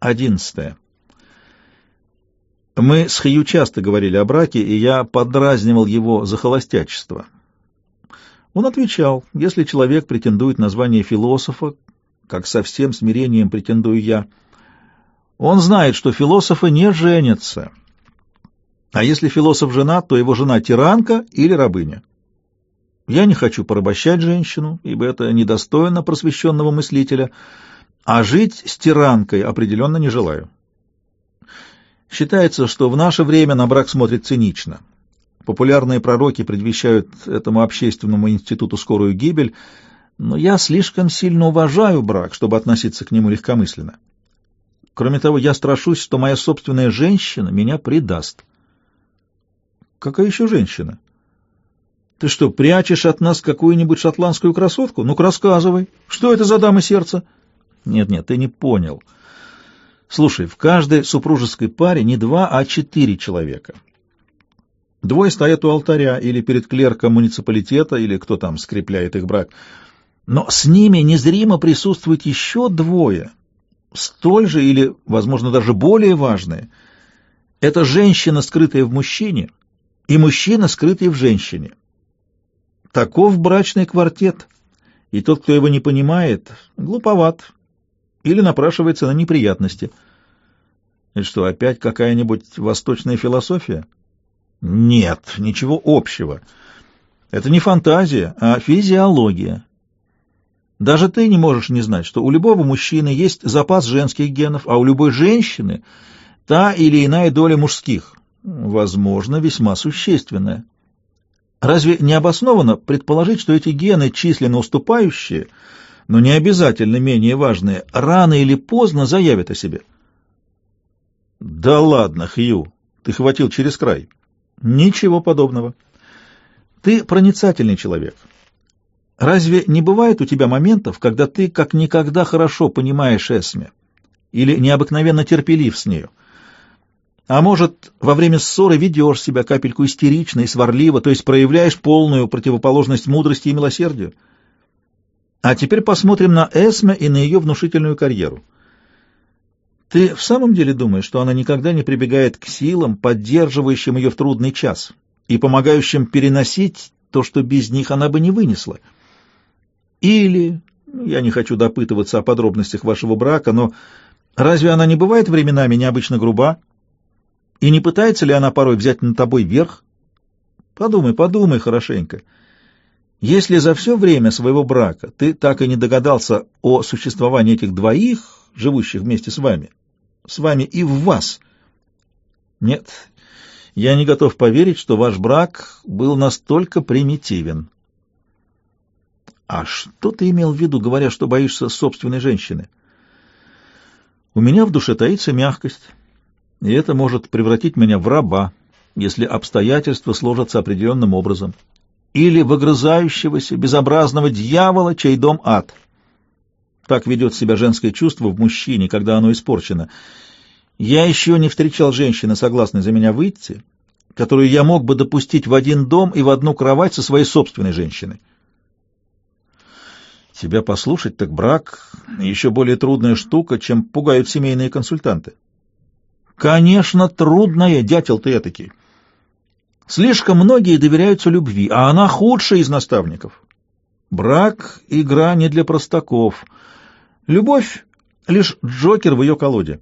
Одиннадцатое. Мы с Хью часто говорили о браке, и я подразнивал его за холостячество. Он отвечал, если человек претендует на звание философа, как со всем смирением претендую я, он знает, что философы не женятся. А если философ женат, то его жена тиранка или рабыня. Я не хочу порабощать женщину, ибо это недостойно просвещенного мыслителя, а жить с тиранкой определенно не желаю. Считается, что в наше время на брак смотрят цинично. Популярные пророки предвещают этому общественному институту скорую гибель, но я слишком сильно уважаю брак, чтобы относиться к нему легкомысленно. Кроме того, я страшусь, что моя собственная женщина меня предаст. Какая еще женщина? Ты что, прячешь от нас какую-нибудь шотландскую красотку? Ну-ка, рассказывай. Что это за дама сердца? Нет-нет, ты не понял. Слушай, в каждой супружеской паре не два, а четыре человека. Двое стоят у алтаря или перед клерком муниципалитета, или кто там скрепляет их брак. Но с ними незримо присутствует еще двое, столь же или, возможно, даже более важные. Это женщина, скрытая в мужчине, и мужчина, скрытый в женщине. Таков брачный квартет, и тот, кто его не понимает, глуповат или напрашивается на неприятности. Это что, опять какая-нибудь восточная философия? Нет, ничего общего. Это не фантазия, а физиология. Даже ты не можешь не знать, что у любого мужчины есть запас женских генов, а у любой женщины та или иная доля мужских, возможно, весьма существенная. Разве не обоснованно предположить, что эти гены, численно уступающие, но не обязательно менее важные, рано или поздно заявят о себе? Да ладно, Хью, ты хватил через край. Ничего подобного. Ты проницательный человек. Разве не бывает у тебя моментов, когда ты как никогда хорошо понимаешь Эсме или необыкновенно терпелив с нею? А может, во время ссоры ведешь себя капельку истерично и сварливо, то есть проявляешь полную противоположность мудрости и милосердию? А теперь посмотрим на Эсме и на ее внушительную карьеру. Ты в самом деле думаешь, что она никогда не прибегает к силам, поддерживающим ее в трудный час и помогающим переносить то, что без них она бы не вынесла? Или, я не хочу допытываться о подробностях вашего брака, но разве она не бывает временами необычно груба? И не пытается ли она порой взять над тобой верх? Подумай, подумай хорошенько. Если за все время своего брака ты так и не догадался о существовании этих двоих, живущих вместе с вами, с вами и в вас, нет, я не готов поверить, что ваш брак был настолько примитивен. А что ты имел в виду, говоря, что боишься собственной женщины? У меня в душе таится мягкость и это может превратить меня в раба, если обстоятельства сложатся определенным образом, или в огрызающегося, безобразного дьявола, чей дом ад. Так ведет себя женское чувство в мужчине, когда оно испорчено. Я еще не встречал женщины, согласной за меня выйти, которую я мог бы допустить в один дом и в одну кровать со своей собственной женщиной. Тебя послушать, так брак — еще более трудная штука, чем пугают семейные консультанты. Конечно, трудная, дятел ты этакий. Слишком многие доверяются любви, а она худшая из наставников. Брак — игра не для простаков. Любовь — лишь джокер в ее колоде.